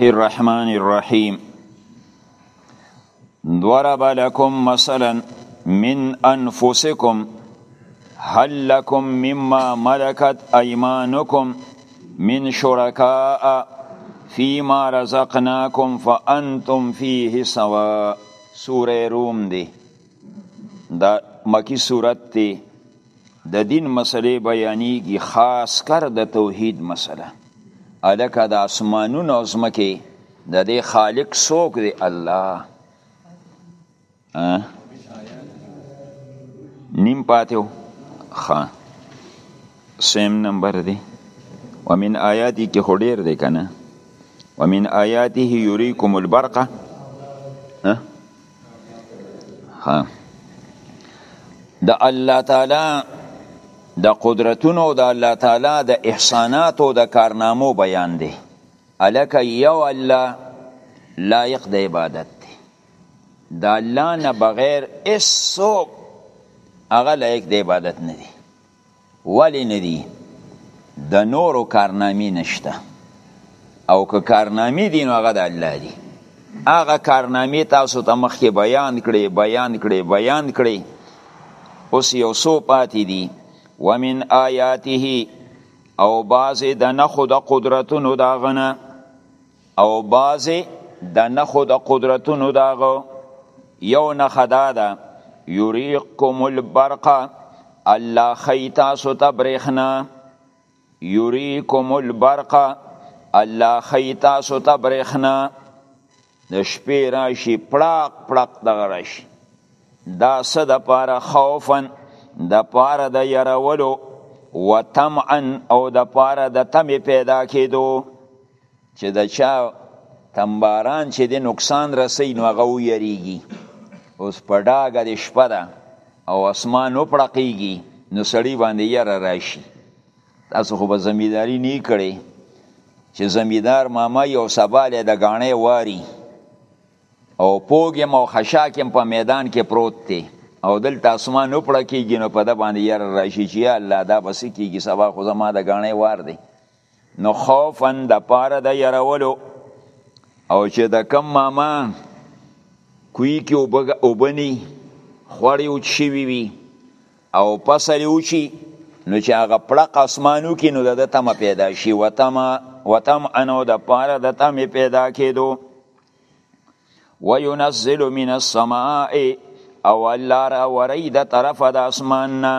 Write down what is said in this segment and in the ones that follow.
الرحمن الرحیم ضرب لكم مثلا من انفسكم هل لكم مما ملكت ايمانكم من شركاء فيما رزقناكم فانتم فيه سواء سوره روم دی دا مکی صورت دی د دین مسلې بیانیږي خاص کر د توحید مسله الکه د اسمانونو او زمکه د دې خالق څوک دی الله نیم پاتیو خا سیم نمبر دی ومن آیاتی کې خډیر دی کنه ومن آیاته یریکم البرقه ها د الله تعالی د قدرتونو د الله تعالی د احساناتو د کارنامو بیان دی الک یو الله لایق د عبادت دی د الله نه بغیر هیڅوک هغه لایق د عبادت نه دی ولی نه دی د نورو کارنامی نشته او که کارنامی دی نو هغه د الله دی هغه کارنامی تاسو ته مخکې بیان کړي بیان کړي بیان کړي اوس یو سو پاتې دی ومن آیاته او بعضې د نخو د قدرتونو دا غنه او بعضې د نخو د قدرتونو داغو یو نخه دا ده یوریقکم البرق الله خی تاسو ته برېښنا یوریکم البرق الله خی تاسو ته برېښنا د شپې راشي پړاق پړاق دغه راشي دا څه د پاره خوفا د پاره د يرولو وطمعا او د پاره د تمې پیدا کېدو چې د چا تمباران چې د نقصان رسي نو هغه ویریږي اوس په ډاګه د شپه ده او اسمان وپړقیږي نو سړی باندې یره راشي تاسو خو به زمیداری نه کړي چې زمیدار ماما یو سباله د غاڼې واری او پوګم او خشاکم په میدان کې پروت دی او دلته اسمان وپړه کېږي نو په د باندې یره راشي چې یا الله دا بس کېږي سبا خو زما د غاڼې وار دی نو خوفا د پاره د يرولو او چې د کم ماما کوی کې وبني خوړی او چی وی وی او پسل او چی نو چې هغه پړق اسمانو کې نو د تم پیدا شي وتم وتم انو د پاره د تم پیدا کېدو وينزل من السماء او الله را وري د طرف د اسمان نه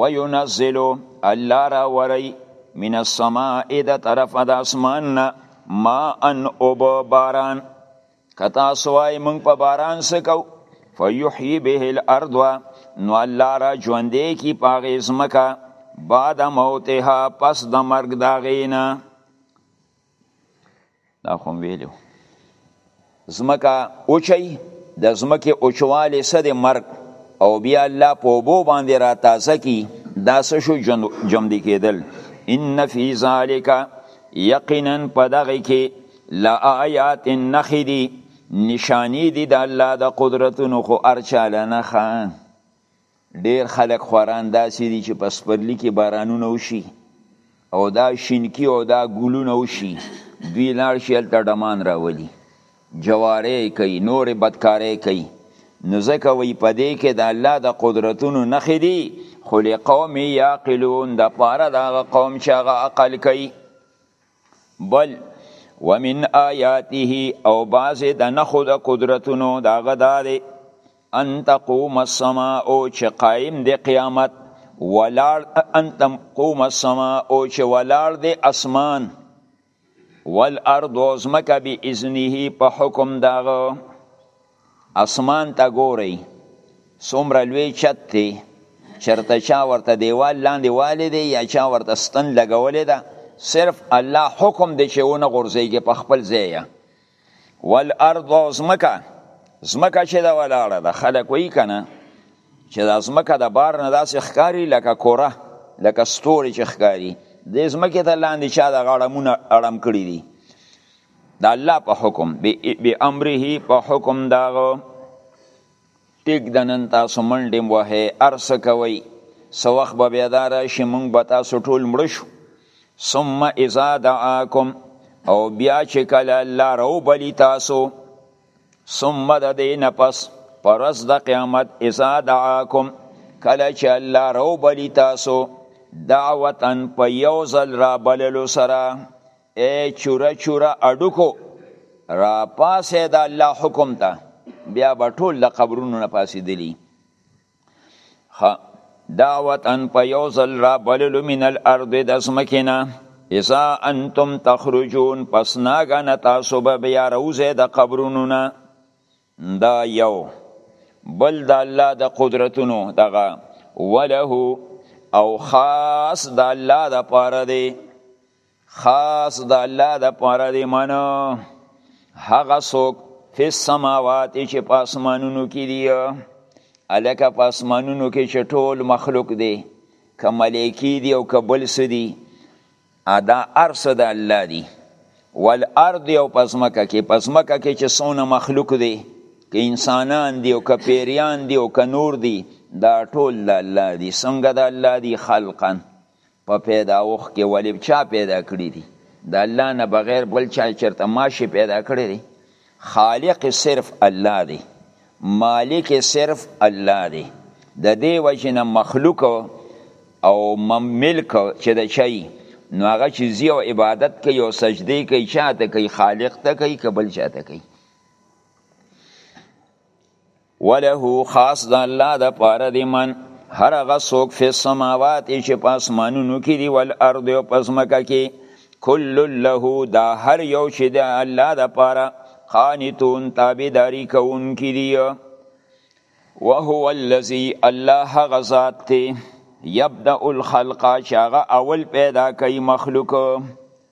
وینزلو الله را وری من السماء د طرف د اسمان نه ما ان اوب باران کتا سوای مونږ په باران سکو فیحیی به الارض نو الله را ژوندې کی پاغه زمکا بعد موتها پس د مرګ دا غینا دا خو ویلو زمکه اوچي د زمکه اوچواله سد مرګ او بیا الله په بو باندې را تازه کی دا شو جمدی کېدل ان فی ذالک یقینا پدغه کې لا آیات نخدی نشانی دی د الله د قدرتونو خو ارچاله نه خان ډیر خلک خوران داسې دي چې په سپرلي کې بارانونه وشي او دا شینکی او دا ګلونه وشي دوی لاړ شي هلته ډمان راولي جوارې کوي نورې بدکارۍ کوي نو ځکه وایي په دې کې د الله د قدرتونو نښې دي خو لقوم یعقلون دپاره د هغه قوم چې هغه عقل کوي بل ومن آیاته او بعض د نخو د قدرتونو دا غدا دی ان تقوم السماء او چې قائم دی قیامت ولار ان تقوم السماء او چې ولار دی اسمان والارض وزمک بی اذنه په حکم داغه اسمان ته ګورئ څومره لوی چت دی چرته چا ورته دیوال لاندې والی دی یا چا ورته ستن لګولې ده صرف الله حکم دی چې ونه غورځېږي په خپل ځای والارض او ځمکه ځمکه چې ده ولاړه ده خلک وایي که نه چې دا ځمکه د بار نه داسې ښکاري لکه کوره لکه ستوري چې ښکاري دې ځمکې ته لاندې چا د غړمونه اړم کړي دي د الله په حکم به امره په حکم داغو ټیک د نن تاسو منډې وه ارس کوي سو وخت به بیا دا راشي مونږ به تاسو ټول مړ شو ثم اذا دعاکم او بیا چې کله الله رو بلی تاسو ثم د دې نه پس پرز د قیامت اذا دعاکم کله چې الله رو بلی تاسو دعوتن په یو ځل را بللو سره اے چوره چوره اډوکو را پاسه د الله حکم ته بیا به ټول د قبرونو نه پاسېدلی ښه دعوت ان په یو ځل را بللو من الارض د ځمکې نه اذا انتم تخرجون پس ناګنه تاسو به بیا روزه د قبرونو نه دا یو بل د الله د قدرتونو دغه وله او خاص د الله د پاره دی خاص د الله د پاره دی منو هغه څوک فی السماوات چې په اسمانونو کې دی الکه په اسمانونو کې چې ټول مخلوق دی که ملکی دی او که بل څه دی ادا ارس د الله دی والارض او پزمکه کې پزمکه کې چې څونه مخلوق دی که انسانان دی او که پیریان دی او که نور دی دا ټول د الله دی څنګه د الله دی خلقا په پیداوښت کې ولې چا پیدا کړي دي د الله نه بغیر بل چا چرته ماشي پیدا کړی دی خالق صرف الله دی مالک صرف الله دی د دې وجه نه مخلوق او ملک چې د چي نو هغه چې زی او عبادت کوي او سجدي کوي چاته کوي خالق ته کوي که بل چاته کوي وله خاص د الله د پاره دی من هر هغه څوک فی السماوات چې په اسمانونو کې دی ول ارض او پزمکه کې کل له دا هر یو چې د الله د پاره قانتون تابعداري کوونکي دي وهو الذی الله هغه ذات ته یبدا الخلق چې هغه اول پیدا کوي مخلوق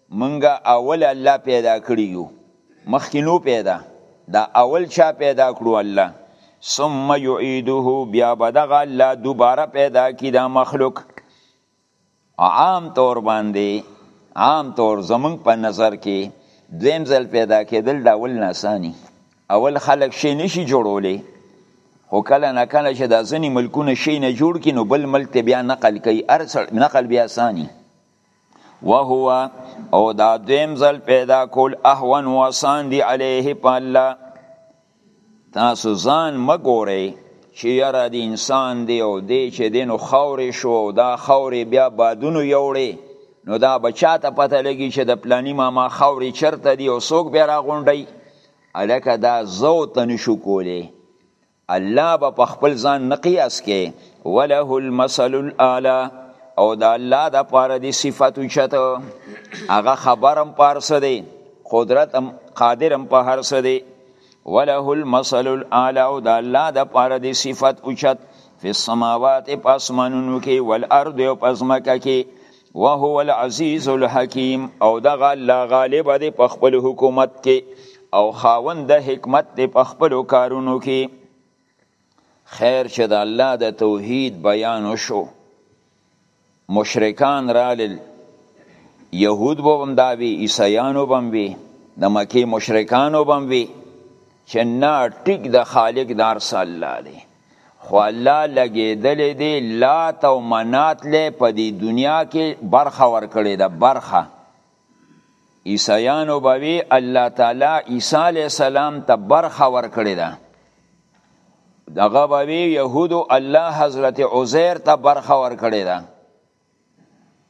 مونږ اول الله پیدا کړی یو مخکې نو پیدا دا اول چا پیدا کړو الله ثم يعيده بیا بدغه الله دوباره پیدا کی دا مخلوق عام طور باندې عام طور زمون په نظر کې دویم ځل پیدا کېدل دا اول ناسانی اول خلق شي نشي جوړولې خو کله نه کله چې دا ځنی ملکونه شي نه جوړ کینو بل ملک ته بیا نقل کوي ارسل نقل بیا سانی وهو او دا دویم ځل پیدا کول احوان و اسان دی علیه په الله تاسو ځان مګورئ چې یاره د انسان دی او دی چې دی نو خاورې شو او دا خاورې بیا بادونو یوړې نو دا به چا ته پته لګي چې د پلانی ماما خاورې چرته دی او څوک بیا راغونډي هلکه دا زه ته نشو کولی الله به په خپل ځان نه قیاس کې وله المثل الاعلى او د الله د پاره دی صفت اوچت هغه خبرم پارس دی قدرت هم قادرم په هر څه دی وله المثل الاعلى او د الله د پاره دی صفت اوچت فی السماوات پاسمانونو کې والارض او پزمکه کې وهو العزیز الحکیم او دغه الله غالب دی په خپل حکومت کې او خاوند د حکمت دی په خپل کارونو کې خیر چې د الله د توحید بیان شو مشرکان رالل یهود به هم دا وي عیسیانو به هم وي د مکې مشرکانو به هم وي چې نه ټیک د خالق دار الله دی خو الله لګیدلې دی لات او منات له په دې دنیا کې برخه ورکړې ده برخه عیسایانو به وی الله تعالی عیسی علی السلام ته برخه ورکړې ده دغه به وی يهودو الله حضرت عزیر ته برخه ورکړې ده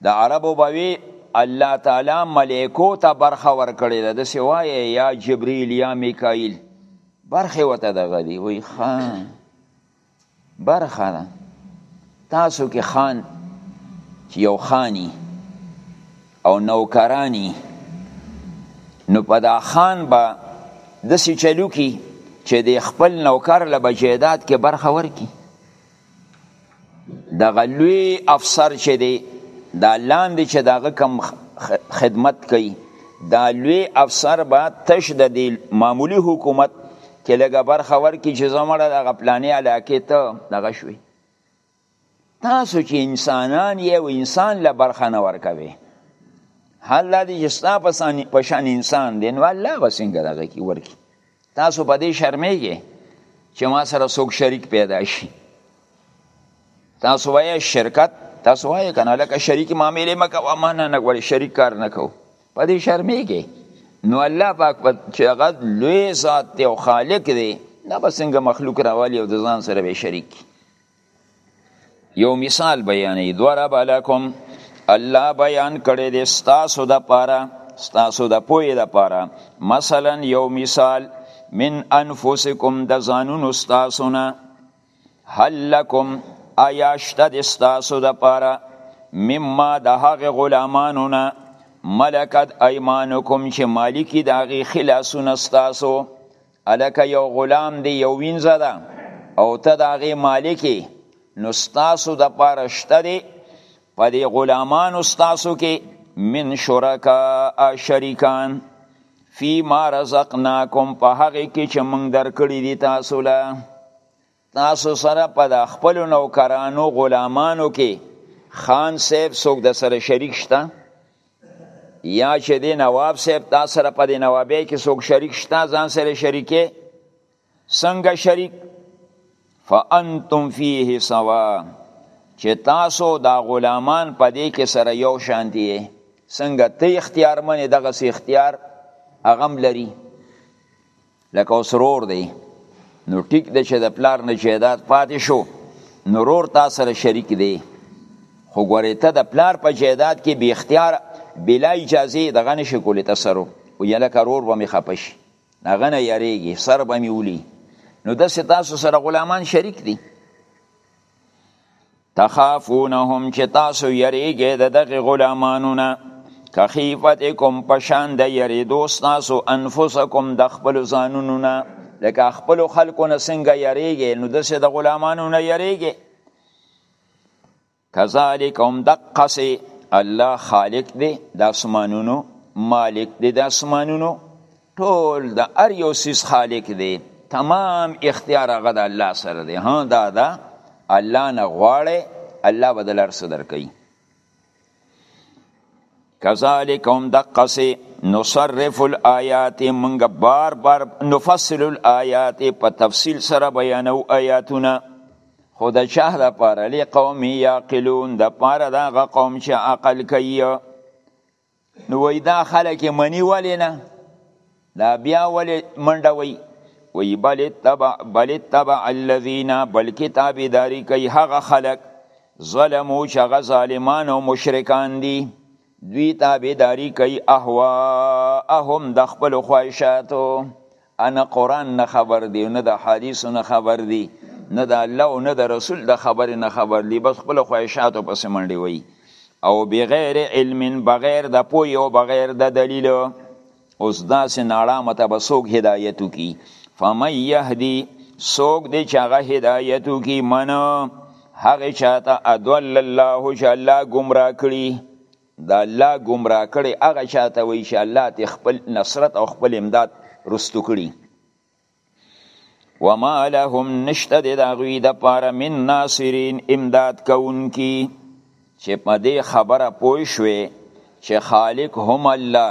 د عربو به وی الله تعالی ملائکو ته برخه ورکړی ده دسی وایه یا جبرئیل یا میکائیل برخه وته دغه دی وی خان برخه ده تاسو کې خان چې یو خانی او نوکرانی نو په دا خان به دسی چلو کی چې د خپل نوکر له بجیدات کې برخه ورکی دغه لوی افسر چې دی دا لاندې چې دغه کم خدمت کوي دا لوی افسر به تش د دې معمولی حکومت کې لږه برخه ورکړي چې زموږ دغه پلانې علاقې ته دغه شوي تاسو چې انسانان یې او انسان له برخه نه ورکوي حال دا دی چې ستا په شان انسان دی نو الله به څنګه دغه کې ورکړي تاسو په دې شرمېږئ چې ما سره څوک شریک پیدا شي تاسو وایه شرکت تاسو وایه که نه لکه شریکې معاملې مه کوه ما نه نه غواړي شریک کار نه کوو په دې شرمېږي نو الله پاک په چې هغه لوی ذات دی او خالق دی نه به څنګه مخلوق راوالي او د ځان سره به شریک کړي یو مثال بیانې ضرب لکم الله بیان کړی دی ستاسو د پاره ستاسو د پوهې د پاره مثلا یو مثال من انفسکم د ځانونو ستاسو نه هل لکم آیا شته د ستاسو د پاره مما د هغې غلامانو نه ملکت ایمانکم چې مالکی د هغې خلاسونه ستاسو الکه یو غلام دی یو وینځه ده او ته د هغې مالک نو ستاسو دپاره شته دی په دې غلامانو ستاسو کې من شرکا شریکان فی ما رزقناکم په هغه کې چې موږ درکړي دي تاسو له تاسو سره په دا خپل نوکرانو غلامانو کې خان صاحب څوک د سره شریک شته یا چې دی نواب صاحب تا سره په دی نوابی کې څوک شریک شته ځان سره شریکې څنګه شریک فانتم فيه سوا چې تاسو دا غلامان په دې کې سره یو شان دي څنګه ته اختیار منې دغه سي اختیار هغه لري لکه اوس رور دی نو ټیک د چې د پلار نه جیدات پاتې شو نو رور تا سره شریک دی خو ګورې ته د پلار په جیدات کې بی اختیار بلا اجازه د غنې شي کولې تسرو او یله کرور به می خپش هغه نه یریږي سر به می ولي نو د تاسو سره غلامان شریک دي تخافونهم چې تاسو یریږئ د دغه غلامانو نه که خیفتکم په شان د یریدو ستاسو انفسکم د خپلو ځانونو نه لکه خپلو خلکو نه څنګه یریږئ نو داسې د غلامانو نه یریږئ کذالک هم دقسې الله خالق دی د اسمانونو مالک دی د اسمانونو ټول د ار یو سیس خالق دی تمام اختیار هغه د الله سره دی ها دا دا الله نه غواړي الله بدل ارس درکې کذالک هم دقسی نصرف الآیات منګ بار بار نفصل الآیات په تفصیل سره بیانو آیاتونه خو د چاه د پاره لې قوم یاقلون د پاره دا غ قوم چې عقل کوي نو وای دا خلک منی ولی نه دا بیا ولی منډه وای وی بل تبع بل تبع الذين بل کتاب داری کوي هغه خلک ظلمو چې هغه ظالمان او مشرکان دي دوی تابعداري کوي اهواهم د خپل خواهشاتو ا نه قران نه خبر دی نه د حدیثو نه خبر دی نه د الله او نه د رسول د خبرې نه خبر دی بس خپل خواهشاتو پسې منډې وي او بغیر علم بغیر د پوی او بغیر د دلیل اوس داسې ناړه مته به څوک هدایت کی فمن یهدی څوک دی چې هغه هدایت کی من هغه چاته ادول الله چې الله گمراه کړي د الله ګمراه کړی هغه چا ته وایي چې الله ترې خپل نصرت او خپل امداد رستو کړي وما لهم نشته د هغوی دپاره من ناصرین امداد کوونکي چې په دې خبره پوه شوې چې خالق هم الله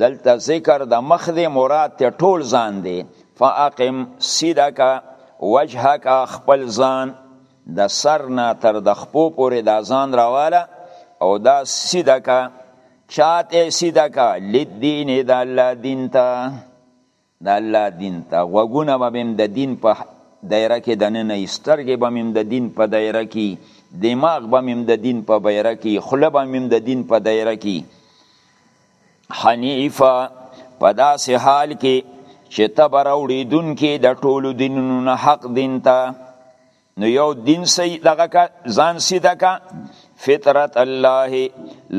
دلته ذکر د مخ دی مراد ته ټول ځان دی فاقم سیدک وجهک خپل ځان د سر نه تر د خپو پورې دا ځان راواله او دا سیدک چاته سیدک لدین د الله دین ته د الله دین ته غوږونه به مې د دین په دایره کې دننه یې سترګې به مې د دین په دایره کې دماغ به مې د دین په دایره کې خوله به مې د دین په دایره کې حنیفه په داسې حال کې چې ته به راوړېدونکې د ټولو دینونو نه حق دین ته نو یو دین سی دغه کا ځان سیده کا فطرت الله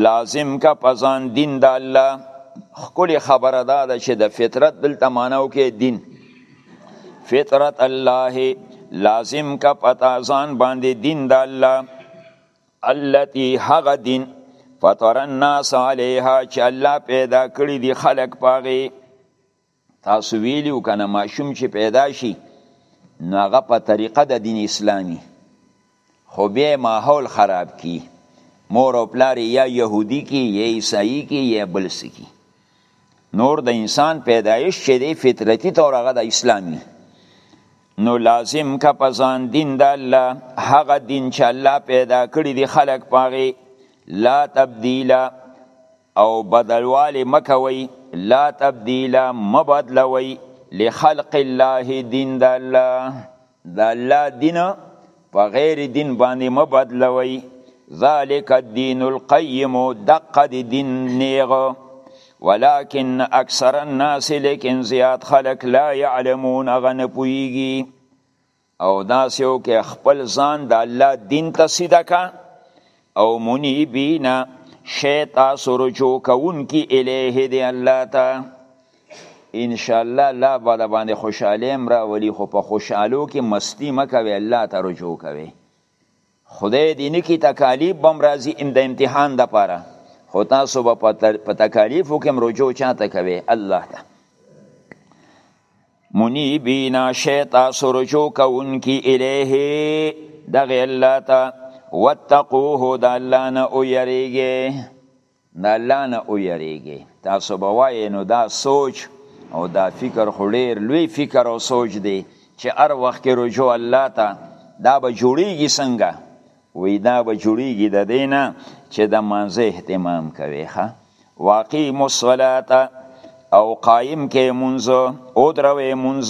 لازم کا پزان دین د الله خکل خبره دا ده چې د فطرت دلته ماناو کې دین فطرت الله لازم کا پتا ځان باندې دین د الله التي هغه دین فطر الناس علیها چې الله پیدا کړی دی خلق پاغي تاسو ویلیو کنه ماشوم چې پیدا شي نو هغه په طریقه د دین اسلامی خو بیا ماحول خراب کی مور او پلار یا يهودي کی یا عیسائی کی یا بلسی کی نور د انسان پیدایش چې دی فطرتی طور هغه د اسلامی نو لازم که په ځان دین د الله هغه دین چې الله پیدا کړی دی خلق پاغي لا تبدیلا او بدلوالی مه کوئ لا تبدیل مه بدلوئ لخلق الله دین د الله د الله دین په غیر دین باندې مه بدلوئ ذالک الدین القیم دقه د دین نیغه ولكن اکثر الناس لیکن زیاد خلق لا يعلمون غنه پویږي او داسې او کې خپل ځان د الله دین ته سیده کا او منیبینا شی تاسو رجوع کوونکي الیه دی الله ته ان شاء الله لا بل باندې خوشاله امر ولي خو په خوشالو کې مستی مکوي الله ته رجوع کوي خدای دې نکي تکالیف بم راځي ام د امتحان د پاره خو تاسو به په تکالیفو کې رجوع چاته کوي الله ته منیبینا شی تاسو رجوع کوونکي الیه دغه الله ته واتقوه د الله نه ویریږئ د الله نه ویریږی تاسو به وایې نو دا سوچ او دا فکر خو ډیر لوی فکر او سوچ دی چې هر وخت کې رجوع الله ته دا به جوړیږي څنګه وی دا به جوړیږي د دینه چې د مانزه اهتمام کوي ښه واقیم الصلاه او قائم کې منځ او دروي منځ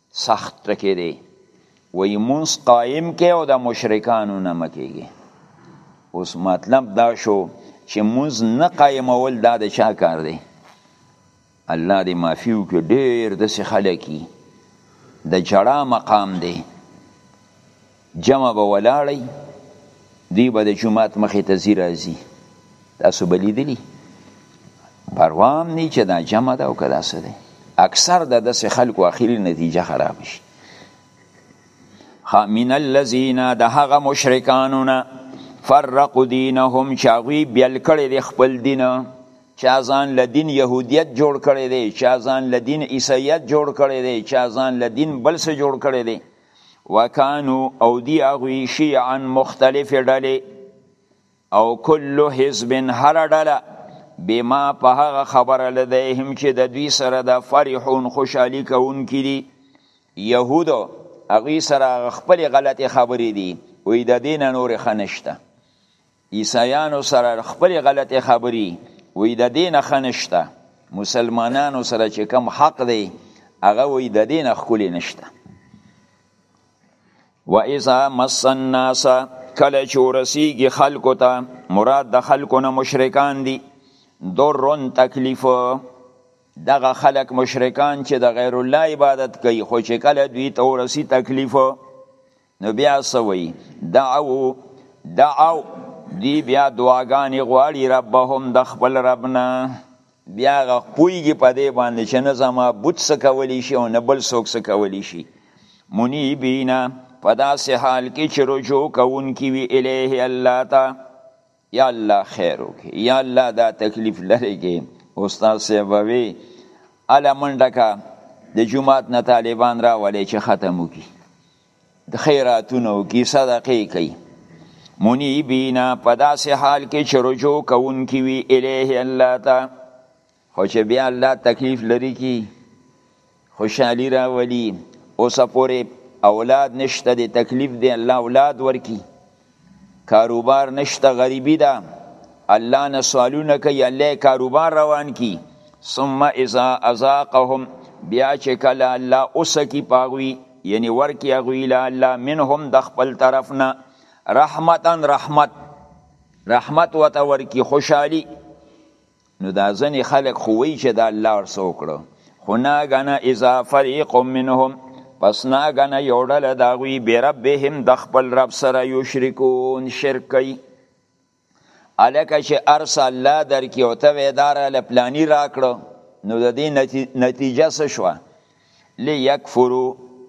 سخت پکې دی وای مونږ قائم کې او د مشرکانو نه مکیږي اوس مطلب دا شو چې مونږ نه قائمول دا د چا کار دی الله دې معافي وکړي ډېر داسې خلک د جړا مقام دی جمع به ولاړی دی به د جماعت مخې ته ځي راځي تاسو به لیدلي پروام نی چې دا جمع ده او که داسې دی اکثر د داسې خلکو اخري نتیجه خراب شي من الذین د هغه مشرکانو نه فرق دینهم چې هغوی بیل کړی دی خپل دین چا ځان له دین یهودیت جوړ کړی دی چا ځان له دین عیسیت جوړ کړی دی چا ځان له دین بل څه جوړ کړی دی وکانو او دی هغوی شیعا مختلف ډلې او کل حزب هر ډله بما په هغه خبره لدیهم چې د دوی سره د فرحون خوشحالي کوونکي دي یهودو هغوی سره خپلې غلطې خبرې دي وی د دین نور خنشته عیسایانو سره خپل غلطه خبري وې د دین خنشته مسلمانانو سره چې کم حق دی هغه وې د دین خولي نشته و اذا مس الناس کله چې ورسیږي خلکو ته مراد د خلکو نه مشرکان دي درون تکلیف دغه خلک مشرکان چې د غیر الله عبادت کوي خو چې کله دوی ته ورسی تکلیف نو بیا سوی دعو دعو دی بیا دعاګانې غواړي ربهم د خپل ربنا بیا غ پویږي په دې باندې چې نه زما بوت څه کولی شي او نه بل څوک څه کولی شي منیبینا په داسې حال کې چې رجوع کوونکي وي الیه الله ته یا الله خیر وکړي یا الله دا تکلیف لري کې استاد صاحب وی اله منډه کا د جمعات نه طالبان را ولې چې ختم وکي د خیراتونه وکي صدقې کوي منیبینا په داسې حال کې چې رجوع کوونکي وي الیه الله ته خو چې بیا الله تکلیف لري کی خوشحالی راولي اوس پورې اولاد نشته دی تکلیف دی الله اولاد ورکی کاروبار نشته غریبی ده الله نه سوالونه کوي الله کاروبار روان کی ثم اذا ازاقهم بیا چې کله الله اوس کی پاغوي یعنی ورکی اغوی لا الله منهم د خپل طرفنا رحمتن رحمت رحمت وته ورکی خوشحالی نو دا ځنې خلق خو وی چې دا الله ورسه وکړو خو ناګنه اذا فريق منهم پس ناګنه یو ډله د هغوی بربهم د خپل رب سره یشرکون شرک کوي هلکه چې هر څه الله درکړي او ته وایې دا راله پلاني راکړو نو د دې نتیجه څه شوه لیکفرو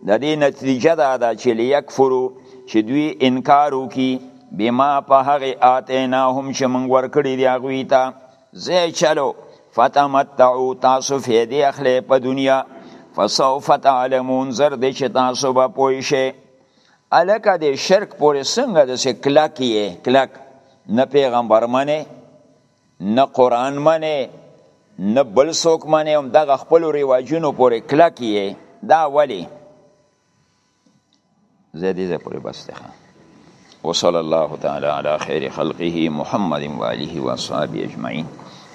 د دې نتیجه دا ده چې لیکفرو چې دوی انکار وکي بما په هغه آتیناهم چې موږ ورکړي دی هغوی ته زه چلو فتمتعو تاسو فیدې اخلې په دنیا فسوف تعلمون زر دې چې تاسو به پوه شئ الکه د شرک پورې څنګه د سې کلک یې کلک نه پیغمبر منې نه قرآن منې نه بل څوک منې هم دغه خپل رواجونو پورې کلک یې دا ولی زه دې زه پورې بس دی وصلى الله تعالى على خير خلقه محمد وآله وصحبه أجمعين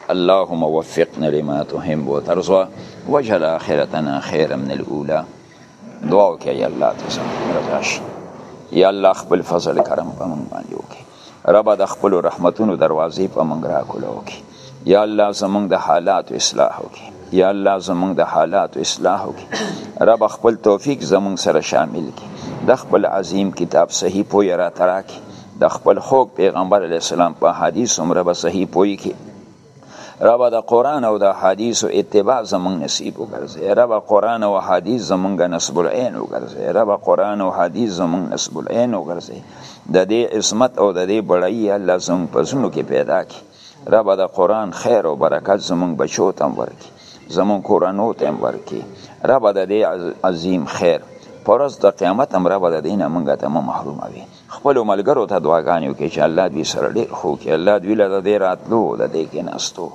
اللهم وفقنا لما تحب وترضى واجعل آخرتنا خيرا من الأولى دعا وکړه یا الله ته زموږ رضا شي یا الله خپل فضل کرم په موږ باندې وکړي رب د خپل رحمتونو دروازې په موږ را کوله وکړي یا الله زموږ د حالات اصلاح وکړي یا الله زموږ د حالات اصلاح وکړي رب خپل توفیق زموږ سره شامل کړي د خپل عظیم کتاب صحیح پوی را تراکي د خپل خوږ پیغمبر علی السلام په حدیث عمره به صحیح پوی کړي رب د قران او د حدیث او اتباع زمونږ نصیب وګرځي رب قران او حدیث زمونږ نسب العين وګرځي رب قران او حدیث زمونږ نسب العين وګرځي د دې عصمت او د دې بړی الله زمونږ په زړه کې پیدا کړي رب د قران خیر او برکت زمونږ بچو تم ورکي زمونږ کورانو تم ورکي رب د دې عظیم خیر پرز د قیامت هم رب د دینه مونږ ته محروموي خپل ملګرو ته دعاګانې وکړي چې الله دوی سره ډېر خو کې الله دوی له دې راتلو د دې کې ناستو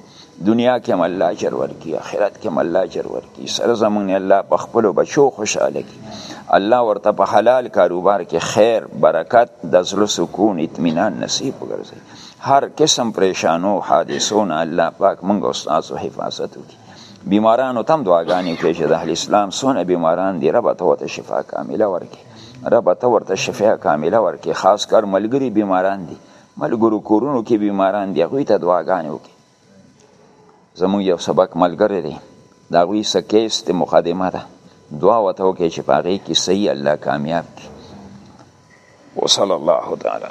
دنیا کې هم الله اجر ورکړي آخرت کې هم الله اجر ورکړي سره زمونږ الله په خپلو بچو خوشحاله کړي الله ورته په حلال کاروبار کې خیر برکت د زړه سکون اطمینان نصیب وګرځي هر قسم پریشانو حادثو نه الله پاک موږ استاد او حفاظت وکړي بیمارانو تم دعاګانې کوي چې د اهل اسلام سونه بیماران دی رب ته شفا کامله ورکړي رب ته ورته شفاء کامله ورکې خاص کر ملګری بیماران دي ملګرو کورونو کې بیماران دي هغوی ته دعاګانې وکړي زموږ یو سبق ملګری دی د هغوی څه کیس دی مقدمه ده دعا ورته وکړي چې په هغې کې صحیح الله کامیاب کړي وصلی الله تعالی